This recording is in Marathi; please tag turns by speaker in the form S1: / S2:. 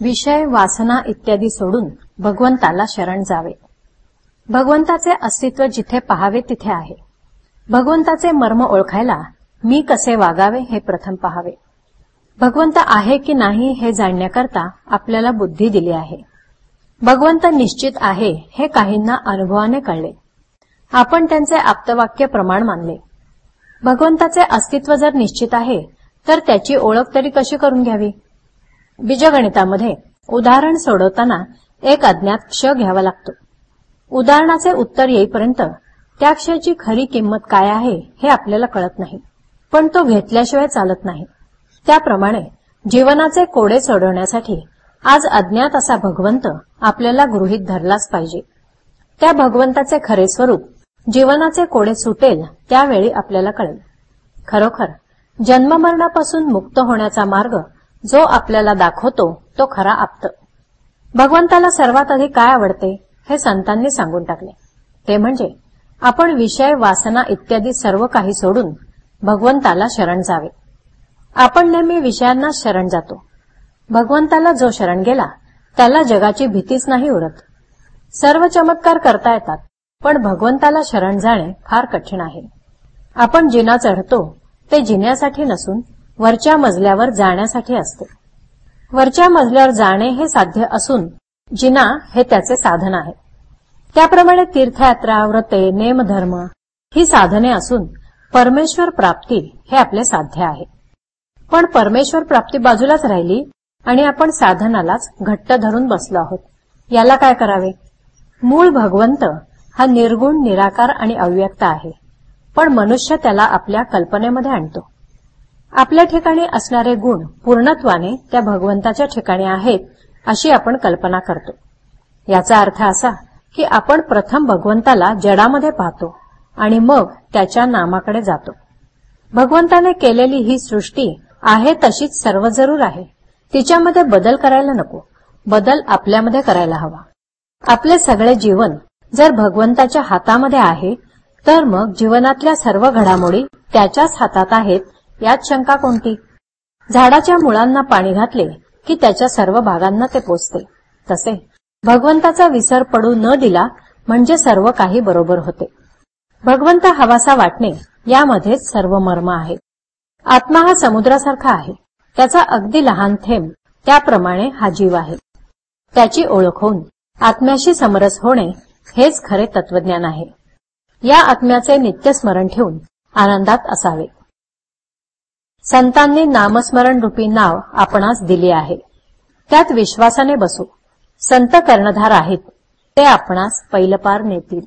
S1: विषय वासना इत्यादी सोडून भगवंताला शरण जावे. भगवंताचे अस्तित्व जिथे पहावे तिथे आहे. भगवंताचे मर्म ओळखायला मी कसे वागावे हे प्रथम पहावे. भगवंत आहे की नाही हे जाणण्याकरता आपल्याला बुद्धी दिली आहे. भगवंत निश्चित आहे हे काहींना अनुभवाने कळले. आपण त्यांचे आप्तवाक्य प्रमाण मानले. भगवंताचे अस्तित्व जर निश्चित आहे तर त्याची ओळख तरी कशी करून घ्यावी? बीजगणितामध्ये उदाहरण सोडवताना एक अज्ञात क्ष घ्यावा लागतो. उदाहरणाचे उत्तर येईपर्यंत त्या क्षयाची खरी किंमत काय आहे हे आपल्याला कळत नाही पण तो घेतल्याशिवाय चालत नाही. त्याप्रमाणे जीवनाचे कोडे सोडवण्यासाठी आज अज्ञात असा भगवंत आपल्याला गृहीत धरलाच पाहिजे. त्या भगवंताचे खरे स्वरूप जीवनाचे कोडे सुटेल त्यावेळी आपल्याला कळेल. खरोखर जन्ममरणापासून मुक्त होण्याचा मार्ग जो आपल्याला दाखवतो तो खरा आप्त. भगवंताला सर्वात आधी काय आवडते हे संतांनी सांगून टाकले. ते म्हणजे आपण विषय वासना इत्यादी सर्व काही सोडून भगवंताला शरण जावे. आपण नेहमी विषयांना शरण जातो. भगवंताला जो शरण गेला त्याला जगाची भीतीच नाही उरत सर्व चमत्कार करता येतात पण भगवंताला शरण जाणे फार कठीण आहे. आपण जिना चढतो ते जिन्यासाठी नसून वरच्या मजल्यावर जाण्यासाठी असते. वरच्या मजल्यावर जाणे हे साध्य असून जिना हे त्याचे साधन आहे. त्याप्रमाणे तीर्थयात्रा व्रते नेमधर्म ही साधने असून परमेश्वर प्राप्ती हे आपले साध्य आहे. पण परमेश्वर प्राप्ती बाजूलाच राहिली आणि आपण साधनालाच घट्ट धरून बसलो आहोत. याला काय करावे? मूळ भगवंत हा निर्गुण निराकार आणि अव्यक्त आहे. पण मनुष्य त्याला आपल्या कल्पनेमध्ये आणतो. आपल्या ठिकाणी असणारे गुण पूर्णत्वाने त्या भगवंताच्या ठिकाणी आहेत अशी आपण कल्पना करतो. याचा अर्थ असा की आपण प्रथम भगवंताला जडामध्ये पाहतो आणि मग त्याच्या नामाकडे जातो. भगवंताने केलेली ही सृष्टी आहे तशीच सर्व जरूर आहे. तिच्यामध्ये बदल करायला नको. बदल आपल्यामध्ये करायला हवा. आपले सगळे जीवन जर भगवंताच्या हातामध्ये आहे तर मग जीवनातल्या सर्व घडामोडी त्याच्याच हातात आहेत यात शंका कोणती? झाडाच्या मुळांना पाणी घातले की त्याच्या सर्व भागांना ते पोचते तसे भगवंताचा विसर पडू न दिला म्हणजे सर्व काही बरोबर होते. भगवंत हवासा वाटणे यामध्येच सर्व मर्म आहे आत्मा हा समुद्रासारखा आहे. त्याचा अगदी लहान थेंब त्याप्रमाणे हा जीव आहे. त्याची ओळख होऊन आत्म्याशी समरस होणे हेच खरे तत्वज्ञान आहे. या आत्म्याचे नित्य स्मरण ठेवून आनंदात असावे. संतांनी नामस्मरण रूपी नाव आपणास दिले आहे. त्यात विश्वासाने बसू. संत कर्णधार आहेत. ते आपणास पैलपार नेतील.